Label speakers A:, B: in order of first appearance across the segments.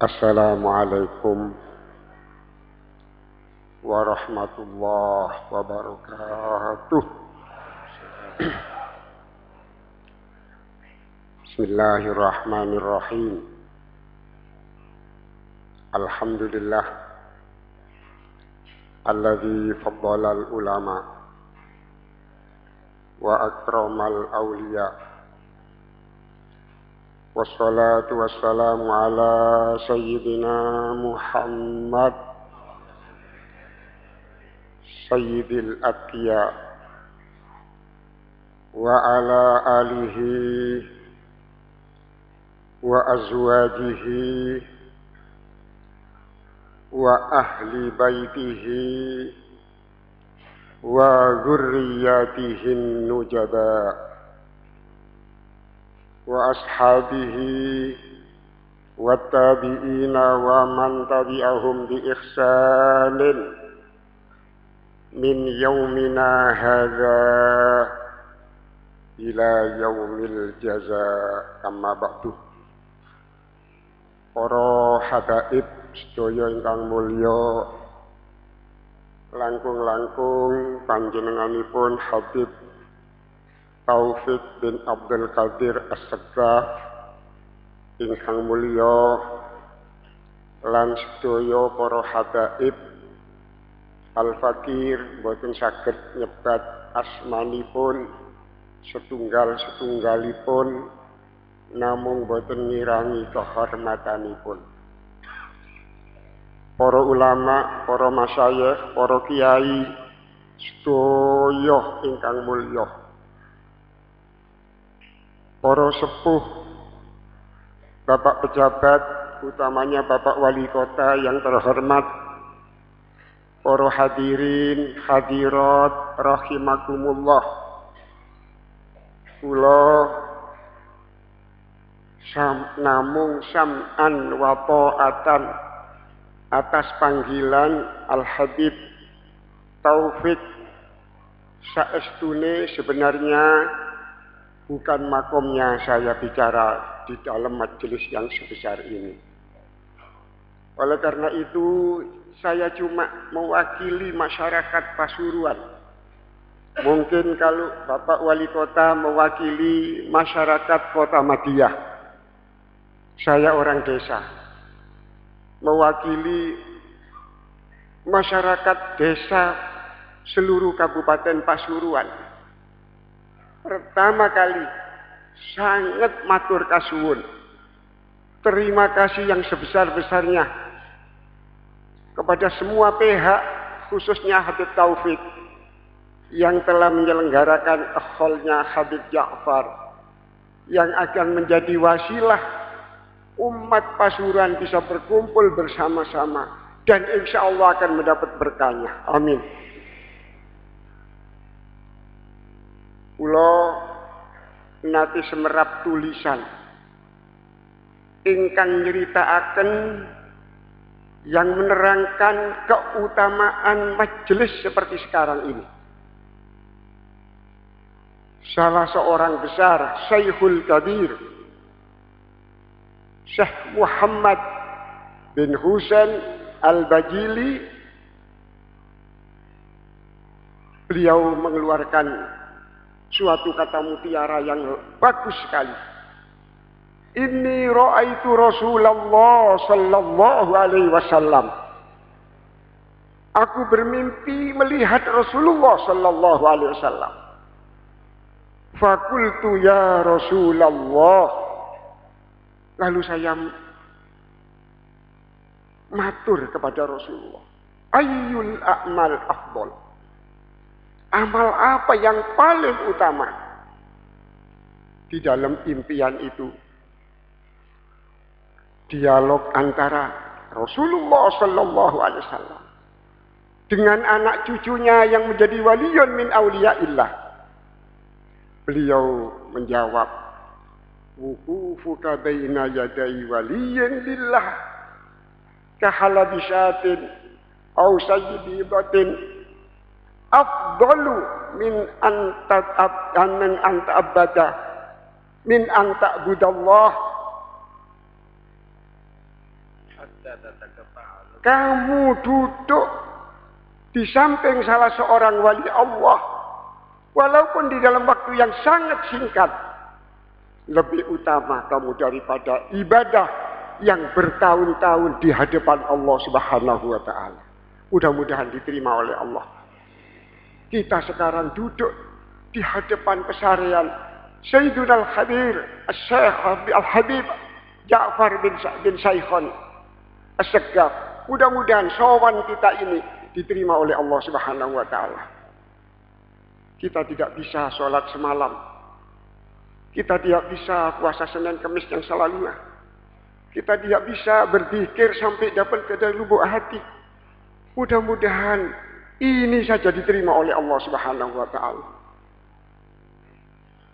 A: السلام عليكم ورحمة الله وبركاته. بسم الله الرحمن الرحيم. الحمد لله الذي فضل العلماء وأكرم الأولياء والصلاة والسلام على سيدنا محمد سيد الأتقياء وعلى آله وأزواجه وأهل بيته وذرياته النجباء وأصحابه والتابعين ومن تبعهم بإحسان من يومنا هذا إلى يوم الجزاء أما بعد Para habaib sedaya ingkang mulya langkung-langkung panjenenganipun Habib Taufik bin Abdul Qadir As-Segaf ingkang mulya lan sedaya para habaib Al-Fakir boten saged nyebat asmanipun setunggal-setunggalipun namung boten ngirangi kehormatanipun. Para ulama, para masyayikh, para kiai sedaya ingkang mulya para sepuh, Bapak pejabat, utamanya Bapak Wali Kota yang terhormat, para hadirin, hadirat, rahimakumullah. Kula sam, namung sam'an wa ta'atan atas panggilan Al-Habib Taufik saestune sebenarnya bukan makomnya saya bicara di dalam majelis yang sebesar ini. Oleh karena itu, saya cuma mewakili masyarakat Pasuruan. Mungkin kalau Bapak Wali Kota mewakili masyarakat Kota Madiah. Saya orang desa. Mewakili masyarakat desa seluruh Kabupaten Pasuruan Pertama kali sangat matur kasuwun. Terima kasih yang sebesar-besarnya kepada semua pihak khususnya Habib Taufik yang telah menyelenggarakan akholnya Habib Ja'far yang akan menjadi wasilah umat Pasuruan bisa berkumpul bersama-sama dan insya Allah akan mendapat berkahnya. Amin. Kula nate semerap tulisan ingkang nyritakaken yang menerangkan keutamaan majelis seperti sekarang ini. Salah seorang besar, Syekhul Kabir, Syekh Muhammad bin Husain Al-Bajili, beliau mengeluarkan suatu kata mutiara yang bagus sekali. Ini ra'aitu Rasulullah sallallahu alaihi wasallam. Aku bermimpi melihat Rasulullah sallallahu alaihi wasallam. Fakultu ya Rasulullah. Lalu saya matur kepada Rasulullah. Ayyul a'mal afdal. Amal apa yang paling utama di dalam impian itu? Dialog antara Rasulullah Sallallahu Alaihi Wasallam dengan anak cucunya yang menjadi waliyun min auliyaillah. Beliau menjawab, Wukufuka baina yadai waliyin lillah kahalabishatin au sayyidibatin afdalu min anta min anta abada min anta budallah Kamu duduk di samping salah seorang wali Allah. Walaupun di dalam waktu yang sangat singkat. Lebih utama kamu daripada ibadah yang bertahun-tahun di hadapan Allah subhanahu wa ta'ala. Mudah-mudahan diterima oleh Allah. Kita sekarang duduk di hadapan pesarian Sayyiduna Al-Habir, Al-Syeikh Al-Habib Ja'far bin, bin Saikhon As-Segaf. Mudah-mudahan sowan kita ini diterima oleh Allah Subhanahu wa taala. Kita tidak bisa sholat semalam. Kita tidak bisa puasa Senin Kamis yang selalu. Kita tidak bisa berzikir sampai dapat ke dalam lubuk hati. Mudah-mudahan ini saja diterima oleh Allah Subhanahu wa taala.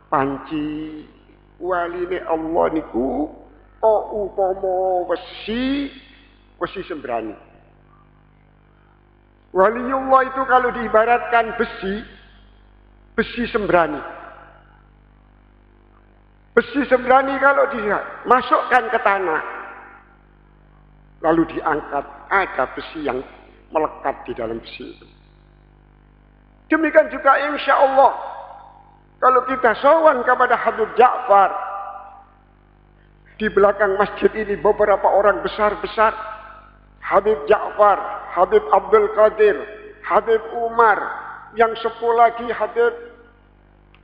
A: Panci waline Allah niku kok upama wesi wesi sembrani. Waliullah itu kalau diibaratkan besi, besi sembrani. Besi sembrani kalau dimasukkan ke tanah, lalu diangkat, ada besi yang melekat di dalam besi itu. Demikian juga insya Allah, kalau kita sowan kepada Habib Ja'far, di belakang masjid ini beberapa orang besar-besar, Habib Ja'far, Habib Abdul Qadir, Habib Umar, yang sepuluh lagi Habib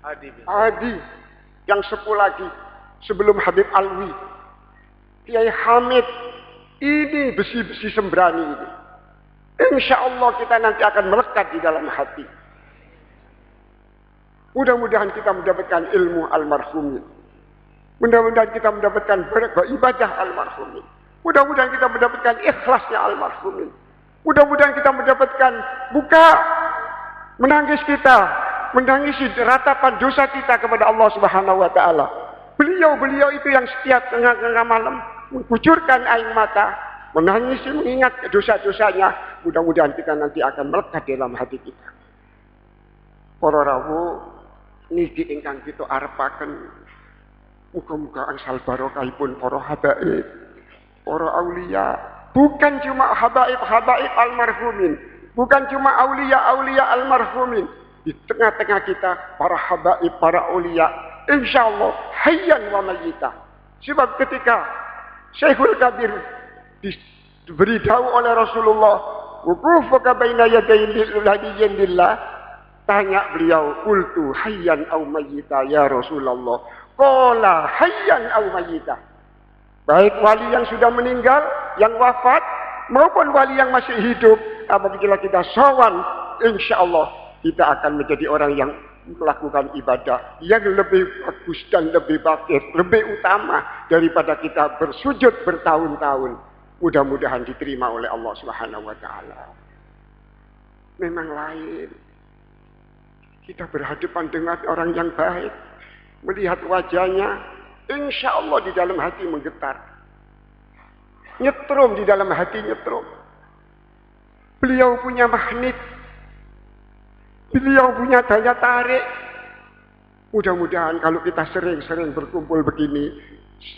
A: Adi, Adi yang sepuluh lagi sebelum Habib Alwi. Kiai Hamid, ini besi-besi sembrani ini. Insya Allah kita nanti akan melekat di dalam hati. Mudah-mudahan kita mendapatkan ilmu almarhumin. Mudah-mudahan kita mendapatkan ibadah almarhumin. Mudah-mudahan kita mendapatkan ikhlasnya almarhumin. Mudah-mudahan kita mendapatkan buka menangis kita, menangisi ratapan dosa kita kepada Allah Subhanahu wa taala. Beliau-beliau itu yang setiap tengah-tengah malam mengucurkan air mata, menangisi mengingat dosa-dosanya. Mudah-mudahan kita nanti akan melekat dalam hati kita. Para rawuh niki ingkang kita arepaken muga-muga angsal barokahipun para habaib, para aulia, Bukan cuma habaib-habaib almarhumin. Bukan cuma aulia-aulia almarhumin. Di tengah-tengah kita para habaib, para aulia. Insya Allah hayyan wa mayyita. Sebab ketika Syekhul Kabir diberitahu oleh Rasulullah wukufuka baina yadayin billah tanya beliau kultu hayyan au mayyita ya Rasulullah qala hayyan au mayyita Baik wali yang sudah meninggal, yang wafat, maupun wali yang masih hidup. Apabila kita sawan, insya Allah kita akan menjadi orang yang melakukan ibadah yang lebih bagus dan lebih baik, lebih utama daripada kita bersujud bertahun-tahun. Mudah-mudahan diterima oleh Allah Subhanahu wa taala. Memang lain. Kita berhadapan dengan orang yang baik, melihat wajahnya, Insya Allah di dalam hati menggetar. Nyetrum di dalam hati nyetrum. Beliau punya magnet. Beliau punya daya tarik. Mudah-mudahan kalau kita sering-sering berkumpul begini,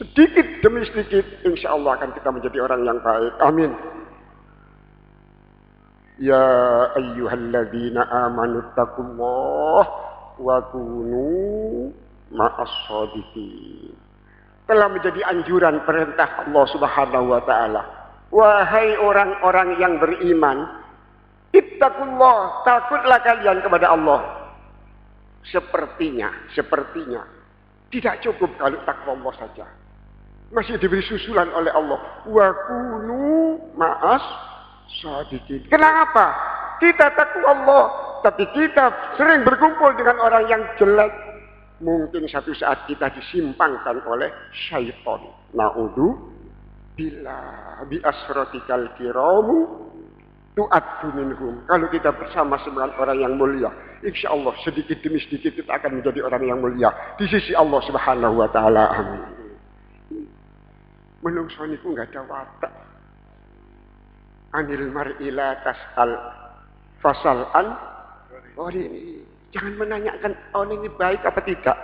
A: sedikit demi sedikit, insya Allah akan kita menjadi orang yang baik. Amin. Ya ayyuhalladzina amanu taqullah wa kunu ma'as telah menjadi anjuran perintah Allah Subhanahu wa taala. Wahai orang-orang yang beriman, ittaqullah, takutlah kalian kepada Allah. Sepertinya, sepertinya tidak cukup kalau takwa Allah saja. Masih diberi susulan oleh Allah. Wa kunu ma'as sadiqin. Kenapa? Kita takwa Allah, tapi kita sering berkumpul dengan orang yang jelek, mungkin satu saat kita disimpangkan oleh syaitan. Na'udhu bila bi asratikal kiramu tu'addu minhum. Kalau kita bersama sembilan orang yang mulia, insya Allah sedikit demi sedikit kita akan menjadi orang yang mulia di sisi Allah Subhanahu wa taala. Amin. Menungso niku enggak ada watak. Anil mar'ila tas'al fasal an ini Jangan menanyakan oh, ini baik apa tidak.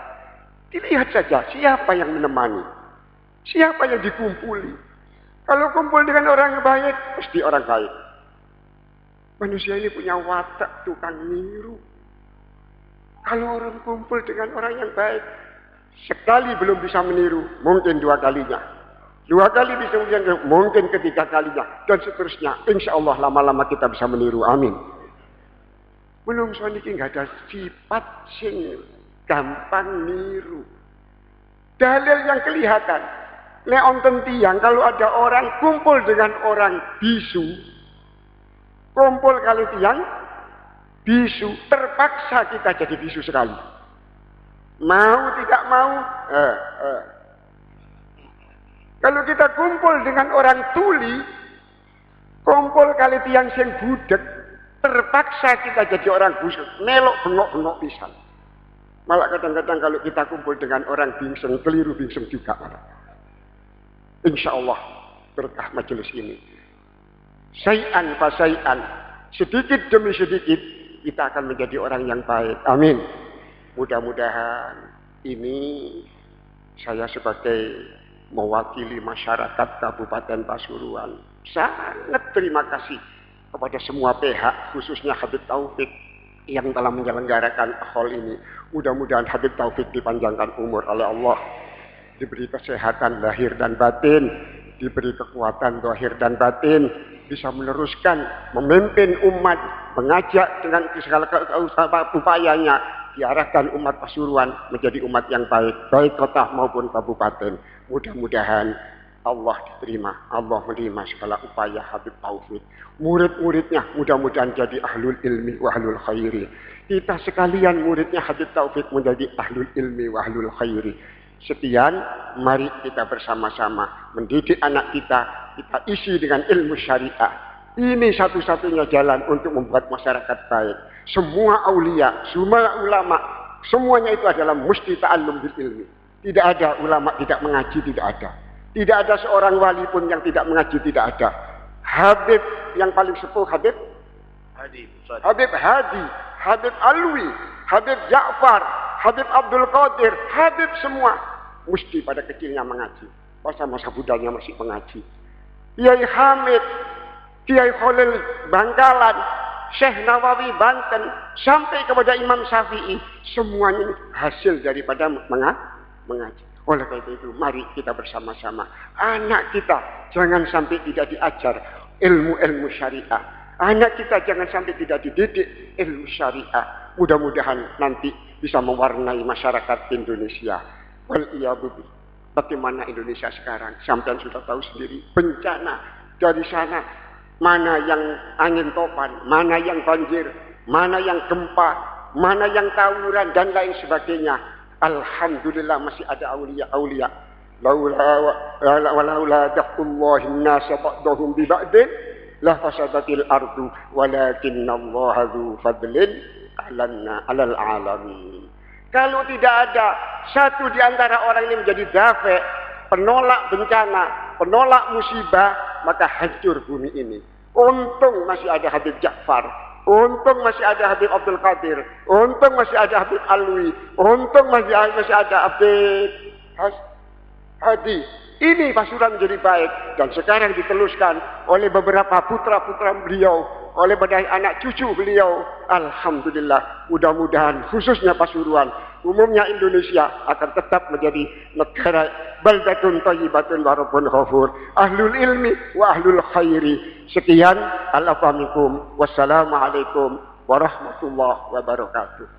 A: Dilihat saja siapa yang menemani. Siapa yang dikumpuli. Kalau kumpul dengan orang yang baik, pasti orang baik. Manusia ini punya watak tukang niru. Kalau orang kumpul dengan orang yang baik, sekali belum bisa meniru, mungkin dua kalinya. Dua kali bisa meniru, mungkin ketiga kalinya. Dan seterusnya. Insya Allah lama-lama kita bisa meniru. Amin. Belum soalnya nggak ada sifat sing gampang niru. Dalil yang kelihatan. Leon tiang kalau ada orang kumpul dengan orang bisu, kumpul kali tiang, bisu, terpaksa kita jadi bisu sekali. Mau tidak mau, eh, eh. Kalau kita kumpul dengan orang tuli, kumpul kali tiang sing budek, terpaksa kita jadi orang busuk, melok bengok-bengok pisan. Malah kadang-kadang kalau kita kumpul dengan orang bingseng, keliru bingseng juga. Insya Allah berkah majelis ini. Sayan sayan, sedikit demi sedikit kita akan menjadi orang yang baik. Amin. Mudah-mudahan ini saya sebagai mewakili masyarakat Kabupaten Pasuruan sangat terima kasih kepada semua pihak khususnya Habib Taufik yang telah menyelenggarakan hal ini. Mudah-mudahan Habib Taufik dipanjangkan umur oleh Allah diberi kesehatan lahir dan batin, diberi kekuatan lahir dan batin, bisa meneruskan memimpin umat, mengajak dengan segala upayanya diarahkan umat Pasuruan menjadi umat yang baik, baik kota maupun kabupaten. Mudah-mudahan Allah diterima, Allah menerima segala upaya Habib Taufik. Murid-muridnya mudah-mudahan jadi ahlul ilmi wa ahlul khairi. Kita sekalian muridnya Habib Taufik menjadi ahlul ilmi wa ahlul khairi. Sekian, mari kita bersama-sama mendidik anak kita, kita isi dengan ilmu syariah. Ini satu-satunya jalan untuk membuat masyarakat baik. Semua aulia, semua ulama, semuanya itu adalah mesti ta'allum bil ilmi. Tidak ada ulama tidak mengaji, tidak ada. Tidak ada seorang wali pun yang tidak mengaji, tidak ada. Habib yang paling sepuh, Habib Hadi. Habib Hadi, Habib Alwi, Habib Ja'far, Habib Abdul Qadir, Habib semua mesti pada kecilnya mengaji. Masa-masa budanya masih mengaji. Kiai Hamid, Kiai Khalil Bangkalan, Syekh Nawawi Banten, sampai kepada Imam Syafi'i. Semuanya hasil daripada mengaji. Oleh karena itu, mari kita bersama-sama. Anak kita jangan sampai tidak diajar ilmu-ilmu syariah. Anak kita jangan sampai tidak dididik ilmu syariah. Mudah-mudahan nanti bisa mewarnai masyarakat Indonesia. Wal Bagaimana Indonesia sekarang? Sampai sudah tahu sendiri bencana dari sana mana yang angin topan, mana yang banjir, mana yang gempa, mana yang tawuran dan lain sebagainya. Alhamdulillah masih ada aulia-aulia. Laula ba'din la fasadatil ardu fadlin 'alal 'alamin. Kalau tidak ada satu di antara orang ini menjadi dafe, penolak bencana, penolak musibah, maka hancur bumi ini. Untung masih ada Habib Ja'far, untung masih ada Habib Abdul Qadir, untung masih ada Habib Alwi, untung masih ada, masih ada Habib Hadi. Ini pasuran menjadi baik dan sekarang diteluskan oleh beberapa putra-putra beliau oleh pada anak cucu beliau. Alhamdulillah. Mudah-mudahan khususnya Pasuruan. Umumnya Indonesia akan tetap menjadi negara baldatun tayyibatun warabun khafur. Ahlul ilmi wa ahlul khairi. Sekian. Alafamikum. Wassalamualaikum warahmatullahi wabarakatuh.